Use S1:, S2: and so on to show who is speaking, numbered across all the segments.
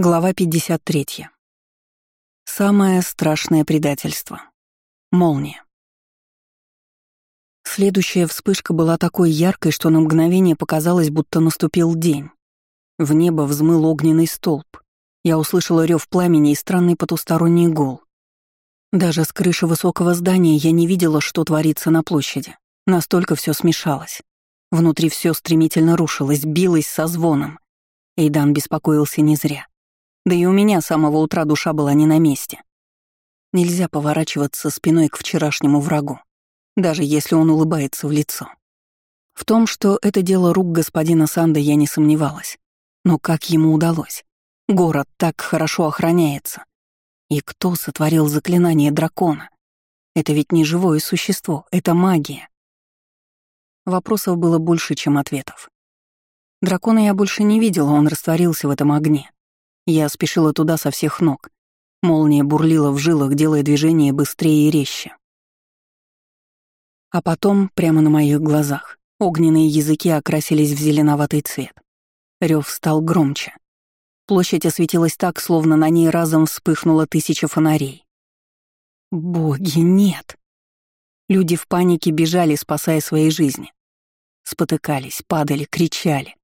S1: Глава 53. Самое страшное предательство. Молния. Следующая вспышка была такой яркой, что на мгновение показалось, будто наступил день. В небо взмыл огненный столб. Я услышала рев пламени и странный потусторонний гул. Даже с крыши высокого здания я не видела, что творится на площади. Настолько все смешалось. Внутри все стремительно рушилось, билось со звоном. Эйдан беспокоился не зря. Да и у меня с самого утра душа была не на месте. Нельзя поворачиваться спиной к вчерашнему врагу, даже если он улыбается в лицо. В том, что это дело рук господина Санда, я не сомневалась. Но как ему удалось? Город так хорошо охраняется. И кто сотворил заклинание дракона? Это ведь не живое существо, это магия. Вопросов было больше, чем ответов. Дракона я больше не видела, он растворился в этом огне. Я спешила туда со всех ног. Молния бурлила в жилах, делая движение быстрее и резче. А потом, прямо на моих глазах, огненные языки окрасились в зеленоватый цвет. Рев стал громче. Площадь осветилась так, словно на ней разом вспыхнуло тысяча фонарей. Боги, нет! Люди в панике бежали, спасая свои жизни. Спотыкались, падали, кричали.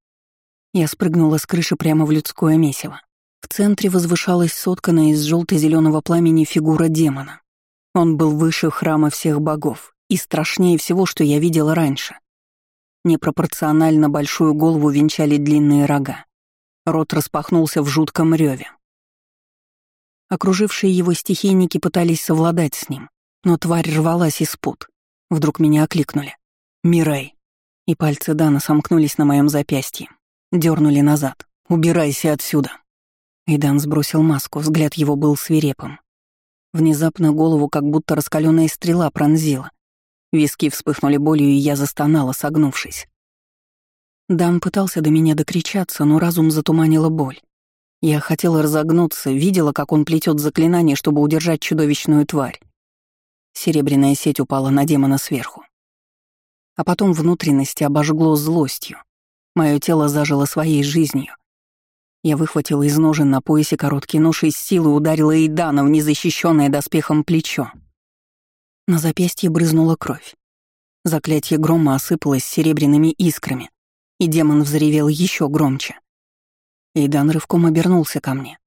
S1: Я спрыгнула с крыши прямо в людское месиво. В центре возвышалась сотканная из желто-зеленого пламени фигура демона. Он был выше храма всех богов и страшнее всего, что я видела раньше. Непропорционально большую голову венчали длинные рога. Рот распахнулся в жутком реве. Окружившие его стихийники пытались совладать с ним, но тварь рвалась из пут. Вдруг меня окликнули. «Мирай!» И пальцы Дана сомкнулись на моем запястье. Дернули назад. «Убирайся отсюда!» Эйдан сбросил маску, взгляд его был свирепым. Внезапно голову как будто раскаленная стрела пронзила. Виски вспыхнули болью, и я застонала, согнувшись. Дан пытался до меня докричаться, но разум затуманила боль. Я хотела разогнуться, видела, как он плетет заклинание, чтобы удержать чудовищную тварь. Серебряная сеть упала на демона сверху. А потом внутренности обожгло злостью. Мое тело зажило своей жизнью, я выхватила из ножен на поясе короткий нож и с силой ударила Эйдана в незащищенное доспехом плечо. На запястье брызнула кровь. Заклятие грома осыпалось серебряными искрами, и демон взревел еще громче. Эйдан рывком обернулся ко мне.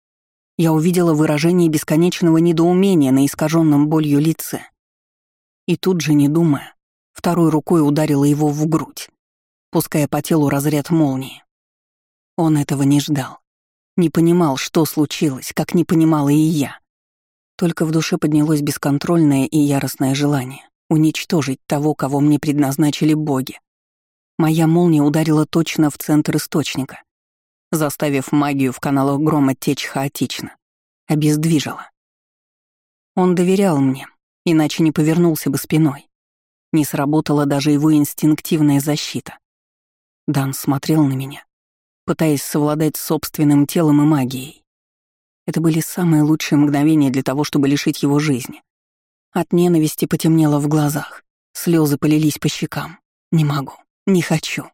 S1: Я увидела выражение бесконечного недоумения на искаженном болью лице. И тут же, не думая, второй рукой ударила его в грудь, пуская по телу разряд молнии. Он этого не ждал. Не понимал, что случилось, как не понимала и я. Только в душе поднялось бесконтрольное и яростное желание уничтожить того, кого мне предназначили боги. Моя молния ударила точно в центр источника, заставив магию в каналах грома течь хаотично, обездвижила. Он доверял мне, иначе не повернулся бы спиной. Не сработала даже его инстинктивная защита. Дан смотрел на меня, пытаясь совладать с собственным телом и магией. Это были самые лучшие мгновения для того, чтобы лишить его жизни. От ненависти потемнело в глазах, слезы полились по щекам. Не могу, не хочу.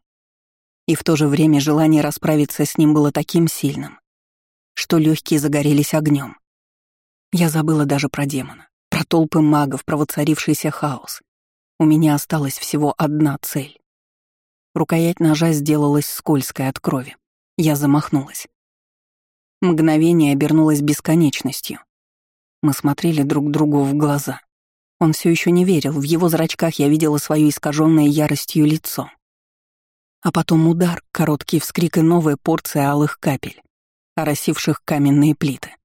S1: И в то же время желание расправиться с ним было таким сильным, что легкие загорелись огнем. Я забыла даже про демона, про толпы магов, про воцарившийся хаос. У меня осталась всего одна цель. Рукоять ножа сделалась скользкой от крови. Я замахнулась. Мгновение обернулось бесконечностью. Мы смотрели друг другу в глаза. Он все еще не верил, в его зрачках я видела свое искаженное яростью лицо. А потом удар, короткий вскрик и новая порция алых капель, оросивших каменные плиты.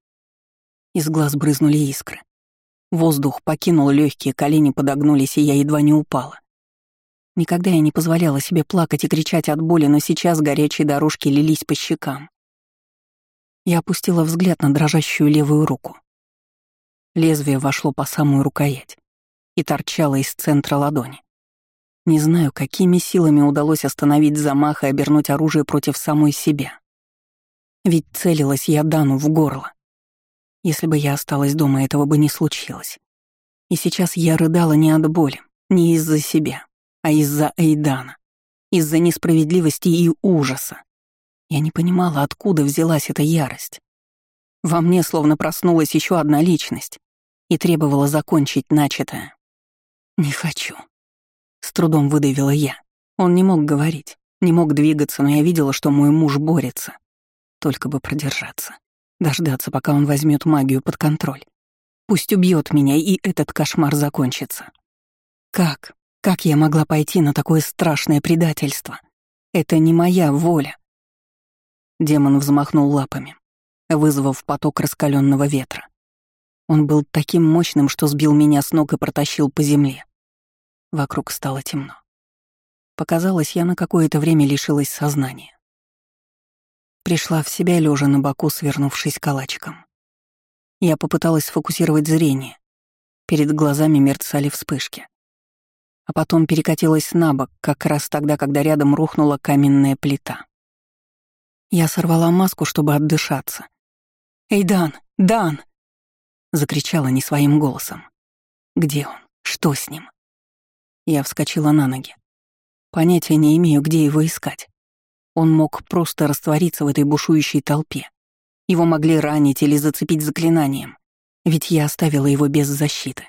S1: Из глаз брызнули искры. Воздух покинул легкие, колени подогнулись, и я едва не упала. Никогда я не позволяла себе плакать и кричать от боли, но сейчас горячие дорожки лились по щекам. Я опустила взгляд на дрожащую левую руку. Лезвие вошло по самую рукоять и торчало из центра ладони. Не знаю, какими силами удалось остановить замах и обернуть оружие против самой себя. Ведь целилась я Дану в горло. Если бы я осталась дома, этого бы не случилось. И сейчас я рыдала не от боли, не из-за себя, а из-за Эйдана, из-за несправедливости и ужаса. Я не понимала, откуда взялась эта ярость. Во мне словно проснулась еще одна личность и требовала закончить начатое. «Не хочу», — с трудом выдавила я. Он не мог говорить, не мог двигаться, но я видела, что мой муж борется. Только бы продержаться. Дождаться, пока он возьмет магию под контроль. Пусть убьет меня, и этот кошмар закончится. Как? Как я могла пойти на такое страшное предательство? Это не моя воля. Демон взмахнул лапами, вызвав поток раскаленного ветра. Он был таким мощным, что сбил меня с ног и протащил по земле. Вокруг стало темно. Показалось, я на какое-то время лишилась сознания. Пришла в себя, лежа на боку, свернувшись калачиком. Я попыталась сфокусировать зрение. Перед глазами мерцали вспышки а потом перекатилась на бок, как раз тогда, когда рядом рухнула каменная плита. Я сорвала маску, чтобы отдышаться. «Эй, Дан! Дан!» — закричала не своим голосом. «Где он? Что с ним?» Я вскочила на ноги. Понятия не имею, где его искать. Он мог просто раствориться в этой бушующей толпе. Его могли ранить или зацепить заклинанием, ведь я оставила его без защиты.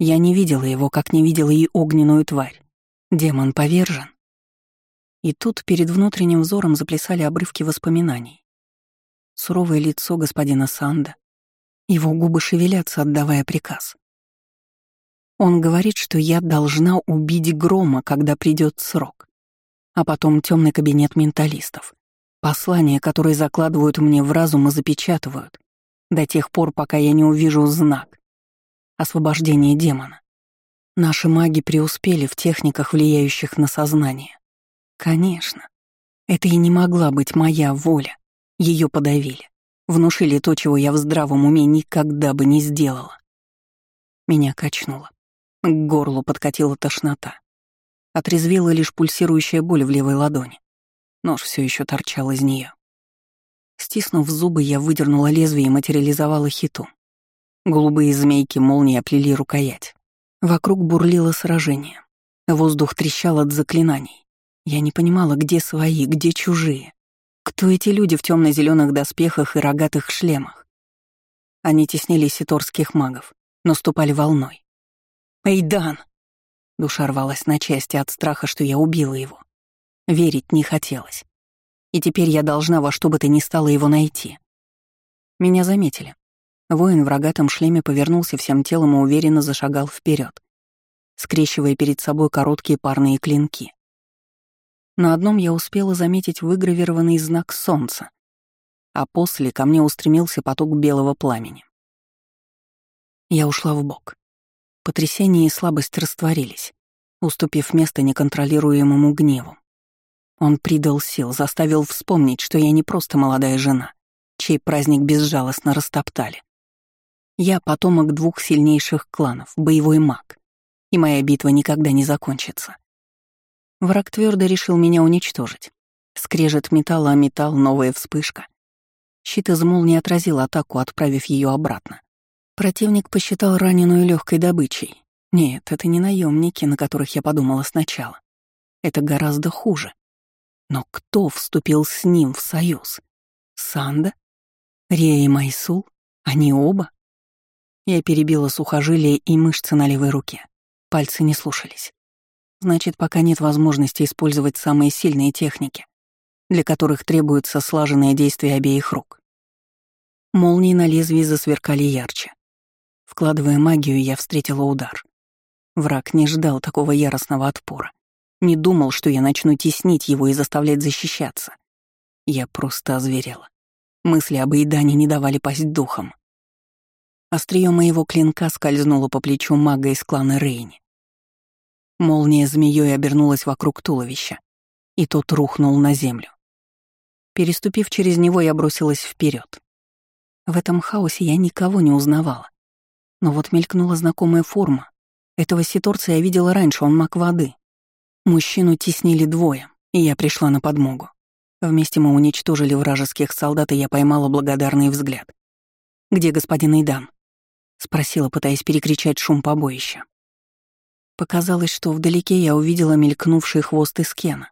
S1: Я не видела его, как не видела и огненную тварь. Демон повержен. И тут перед внутренним взором заплясали обрывки воспоминаний. Суровое лицо господина Санда. Его губы шевелятся, отдавая приказ. Он говорит, что я должна убить Грома, когда придет срок. А потом темный кабинет менталистов. Послания, которые закладывают мне в разум и запечатывают, до тех пор, пока я не увижу знак освобождение демона. Наши маги преуспели в техниках, влияющих на сознание. Конечно. Это и не могла быть моя воля. Ее подавили. Внушили то, чего я в здравом уме никогда бы не сделала. Меня качнуло. К горлу подкатила тошнота. Отрезвила лишь пульсирующая боль в левой ладони. Нож все еще торчал из нее. Стиснув зубы, я выдернула лезвие и материализовала хиту. Голубые змейки молнии оплели рукоять. Вокруг бурлило сражение. Воздух трещал от заклинаний. Я не понимала, где свои, где чужие. Кто эти люди в темно зеленых доспехах и рогатых шлемах? Они теснили ситорских магов, но ступали волной. «Эйдан!» Душа рвалась на части от страха, что я убила его. Верить не хотелось. И теперь я должна во что бы то ни стало его найти. Меня заметили. Воин в рогатом шлеме повернулся всем телом и уверенно зашагал вперед, скрещивая перед собой короткие парные клинки. На одном я успела заметить выгравированный знак солнца, а после ко мне устремился поток белого пламени. Я ушла в бок. Потрясение и слабость растворились, уступив место неконтролируемому гневу. Он придал сил, заставил вспомнить, что я не просто молодая жена, чей праздник безжалостно растоптали. Я потомок двух сильнейших кланов, боевой маг, и моя битва никогда не закончится. Враг твердо решил меня уничтожить. Скрежет металла о металл, новая вспышка. Щит из молнии отразил атаку, отправив ее обратно. Противник посчитал раненую легкой добычей. Нет, это не наемники, на которых я подумала сначала. Это гораздо хуже. Но кто вступил с ним в союз? Санда? Рея и Майсул? Они оба? Я перебила сухожилие и мышцы на левой руке. Пальцы не слушались. Значит, пока нет возможности использовать самые сильные техники, для которых требуется слаженное действие обеих рук. Молнии на лезвии засверкали ярче. Вкладывая магию, я встретила удар. Враг не ждал такого яростного отпора. Не думал, что я начну теснить его и заставлять защищаться. Я просто озверела. Мысли об Эйдане не давали пасть духом. Острие моего клинка скользнуло по плечу мага из клана Рейни. Молния змеей обернулась вокруг туловища, и тот рухнул на землю. Переступив через него, я бросилась вперед. В этом хаосе я никого не узнавала. Но вот мелькнула знакомая форма. Этого ситорца я видела раньше, он маг воды. Мужчину теснили двое, и я пришла на подмогу. Вместе мы уничтожили вражеских солдат, и я поймала благодарный взгляд. «Где господин Идан?» — спросила, пытаясь перекричать шум побоища. Показалось, что вдалеке я увидела мелькнувший хвост из Кена.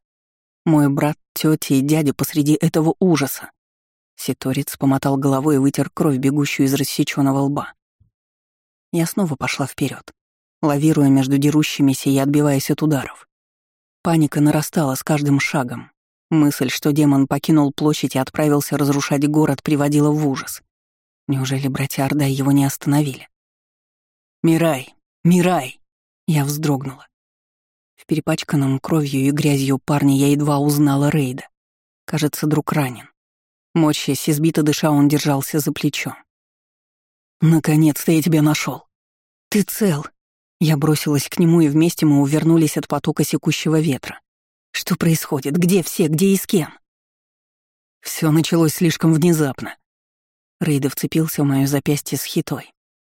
S1: Мой брат, тетя и дядя посреди этого ужаса. Ситорец помотал головой и вытер кровь, бегущую из рассеченного лба. Я снова пошла вперед, лавируя между дерущимися и отбиваясь от ударов. Паника нарастала с каждым шагом. Мысль, что демон покинул площадь и отправился разрушать город, приводила в ужас. Неужели братья Ордай его не остановили? «Мирай! Мирай!» Я вздрогнула. В перепачканном кровью и грязью парне я едва узнала Рейда. Кажется, друг ранен. Морщась, избито дыша, он держался за плечо. «Наконец-то я тебя нашел. Ты цел!» Я бросилась к нему, и вместе мы увернулись от потока секущего ветра. Что происходит? Где все? Где и с кем? Все началось слишком внезапно. Рейда вцепился в мое запястье с хитой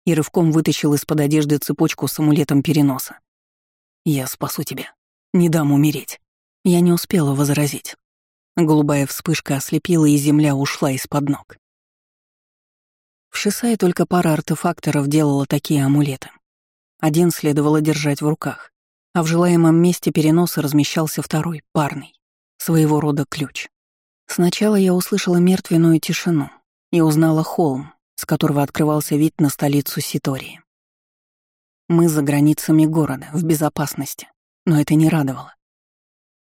S1: и рывком вытащил из-под одежды цепочку с амулетом переноса. «Я спасу тебя. Не дам умереть». Я не успела возразить. Голубая вспышка ослепила, и земля ушла из-под ног. В Шисае только пара артефакторов делала такие амулеты. Один следовало держать в руках, а в желаемом месте переноса размещался второй, парный, своего рода ключ. Сначала я услышала мертвенную тишину и узнала холм, с которого открывался вид на столицу Ситории. Мы за границами города, в безопасности, но это не радовало.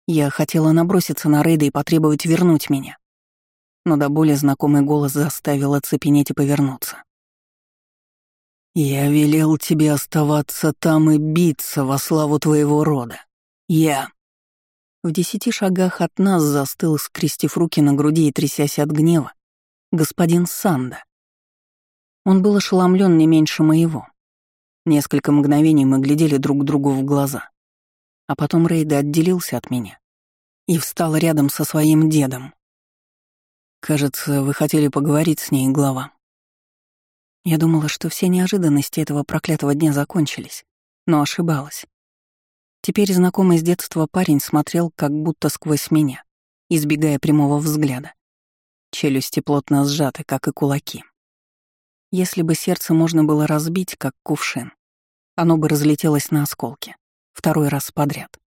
S1: Я хотела наброситься на Рейда и потребовать вернуть меня. Но до боли знакомый голос заставил оцепенеть и повернуться. «Я велел тебе оставаться там и биться во славу твоего рода. Я...» В десяти шагах от нас застыл, скрестив руки на груди и трясясь от гнева, господин Санда. Он был ошеломлен не меньше моего. Несколько мгновений мы глядели друг другу в глаза. А потом Рейда отделился от меня и встал рядом со своим дедом. «Кажется, вы хотели поговорить с ней, глава». Я думала, что все неожиданности этого проклятого дня закончились, но ошибалась. Теперь знакомый с детства парень смотрел как будто сквозь меня, избегая прямого взгляда. Челюсти плотно сжаты, как и кулаки. Если бы сердце можно было разбить, как кувшин, оно бы разлетелось на осколки. Второй раз подряд.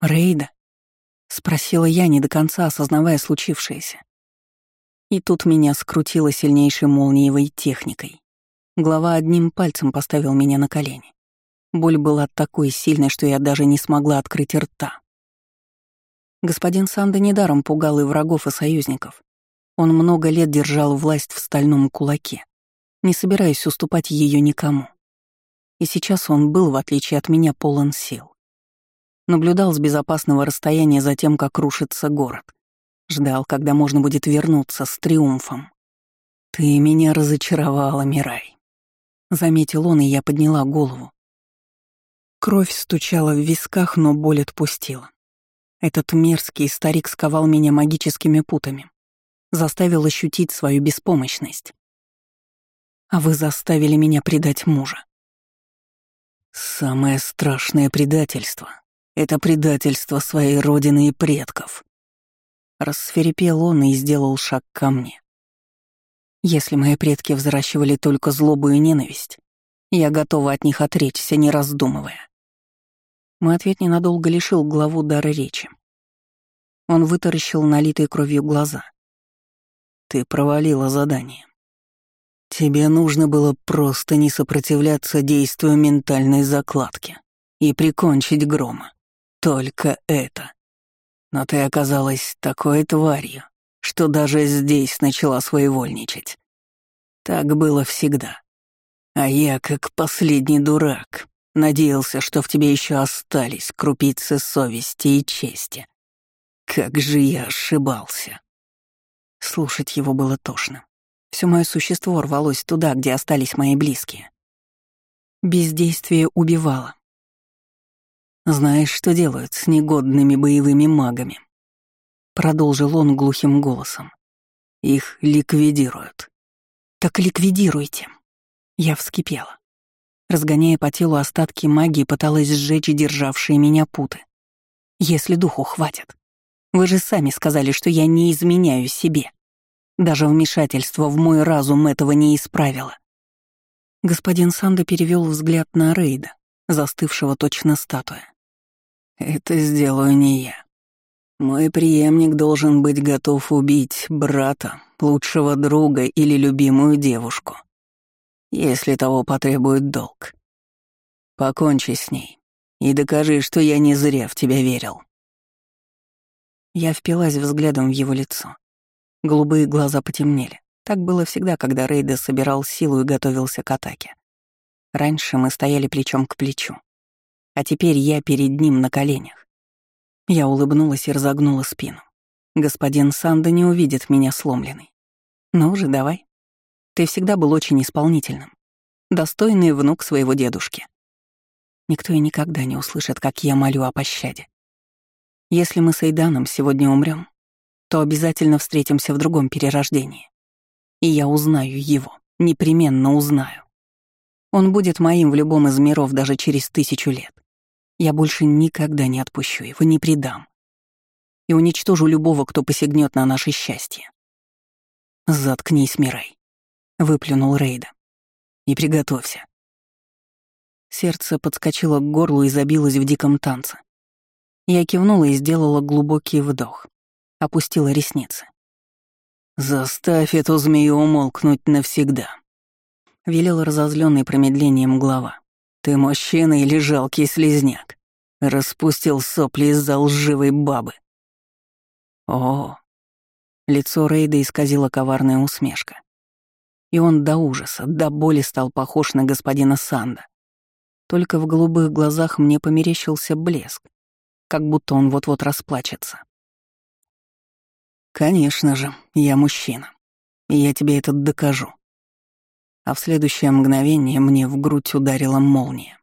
S1: «Рейда?» — спросила я, не до конца осознавая случившееся. И тут меня скрутило сильнейшей молниевой техникой. Глава одним пальцем поставил меня на колени. Боль была такой сильной, что я даже не смогла открыть рта. Господин Санда недаром пугал и врагов, и союзников. Он много лет держал власть в стальном кулаке, не собираясь уступать ее никому. И сейчас он был, в отличие от меня, полон сил. Наблюдал с безопасного расстояния за тем, как рушится город. Ждал, когда можно будет вернуться с триумфом. «Ты меня разочаровала, Мирай», — заметил он, и я подняла голову. Кровь стучала в висках, но боль отпустила. Этот мерзкий старик сковал меня магическими путами, заставил ощутить свою беспомощность. А вы заставили меня предать мужа. Самое страшное предательство — это предательство своей родины и предков. Рассверепел он и сделал шаг ко мне. Если мои предки взращивали только злобу и ненависть, я готова от них отречься, не раздумывая. Мой ответ ненадолго лишил главу дара речи. Он вытаращил налитые кровью глаза. Ты провалила задание. Тебе нужно было просто не сопротивляться действию ментальной закладки и прикончить грома. Только это. Но ты оказалась такой тварью, что даже здесь начала своевольничать. Так было всегда. А я, как последний дурак, надеялся, что в тебе еще остались крупицы совести и чести. Как же я ошибался. Слушать его было тошно. Все мое существо рвалось туда, где остались мои близкие. Бездействие убивало. «Знаешь, что делают с негодными боевыми магами?» Продолжил он глухим голосом. «Их ликвидируют». «Так ликвидируйте». Я вскипела. Разгоняя по телу остатки магии, пыталась сжечь державшие меня путы. «Если духу хватит. Вы же сами сказали, что я не изменяю себе». Даже вмешательство в мой разум этого не исправило. Господин Санда перевел взгляд на Рейда, застывшего точно статуя. «Это сделаю не я. Мой преемник должен быть готов убить брата, лучшего друга или любимую девушку, если того потребует долг. Покончи с ней и докажи, что я не зря в тебя верил. Я впилась взглядом в его лицо. Голубые глаза потемнели. Так было всегда, когда Рейда собирал силу и готовился к атаке. Раньше мы стояли плечом к плечу. А теперь я перед ним на коленях. Я улыбнулась и разогнула спину. Господин Санда не увидит меня сломленной. Ну же, давай. Ты всегда был очень исполнительным. Достойный внук своего дедушки. Никто и никогда не услышит, как я молю о пощаде. Если мы с Эйданом сегодня умрем, то обязательно встретимся в другом перерождении. И я узнаю его, непременно узнаю. Он будет моим в любом из миров даже через тысячу лет. Я больше никогда не отпущу его, не предам. И уничтожу любого, кто посягнет на наше счастье. «Заткнись, Мирай», — выплюнул Рейда. «И приготовься». Сердце подскочило к горлу и забилось в диком танце. Я кивнула и сделала глубокий вдох. Опустила ресницы. «Заставь эту змею умолкнуть навсегда», — велел разозленный промедлением глава. «Ты мужчина или жалкий слезняк? Распустил сопли из-за лживой бабы». О, лицо Рейда исказило коварная усмешка. И он до ужаса, до боли стал похож на господина Санда. Только в голубых глазах мне померещился блеск, как будто он вот-вот расплачется. «Конечно же, я мужчина, и я тебе это докажу». А в следующее мгновение мне в грудь ударила молния.